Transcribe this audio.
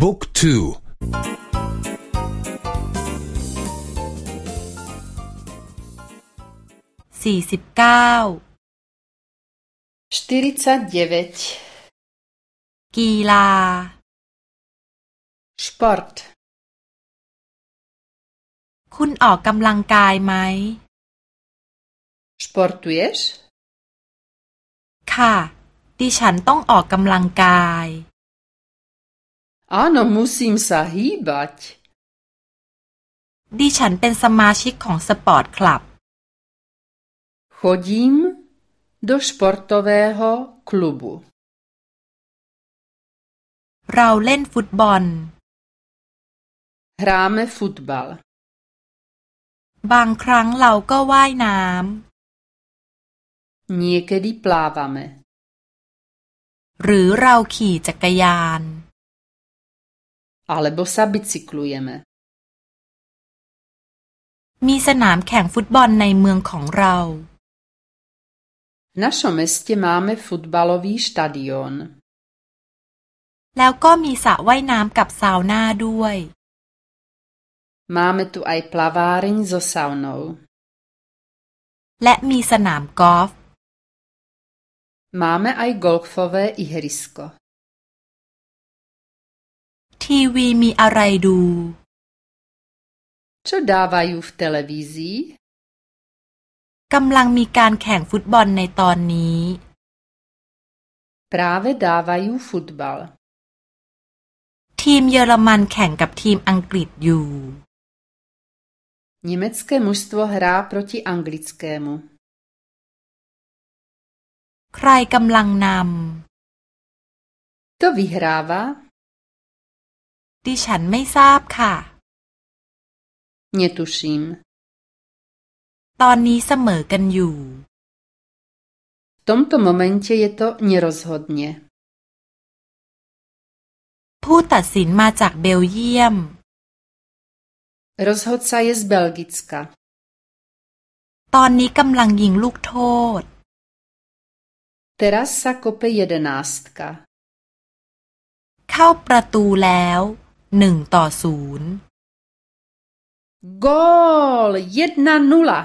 บุ๊กทูสี่สิบเก้ากีฬา sport คุณออกกำลังกายไหม sportuješ ค่ะ ดิฉันต้องออกกำลังกาย Áno, musím sa hýbať. ดิฉันเป็นสมาชิกของสปอร์ตคลับ Chodím do športového klubu. เราเล่นฟุตบอล Hráme fotbal. บางครั้งเราก็ว่ายน้ำ Niekedy plávame. หรือเราขี่จักรยาน alebo sa bicyklujeme. มีสนามแข่งฟุตบอลในเมืองของเรา V našom meste máme futbalový štadión. แล้วก็มีสระว่ายน้ำกับซาวน่าด้วย Máme tu aj plaváreň so saunou. และมีสนามกอล์ฟ Máme aj golfové ihrisko. ทีวีมีอะไรดู Čo dávajú v televízii? กำลังมีการแข่งฟุตบอลในตอนนี้ Práve dávajú futbal. ทีมเยอรมันแข่งกับทีมอังกฤษอยู่ Německé mužstvo hrá proti anglickému. ใครกำลังนำ To vyhrává? ดิฉันไม่ทราบค่ะ Netuším. ตอนนี้เสมอกันอยู่ V tomto momente je to nerozhodne. ผู้ตัดสินมาจากเบลเยียม Rozhodca je z Belgicka. ตอนนี้กำลังยิงลูกโทษ Teraz sa kope jedenástka. เข้าประตูแล้ว หนึ่งต่อศูนย์ Gól! Jedna nula!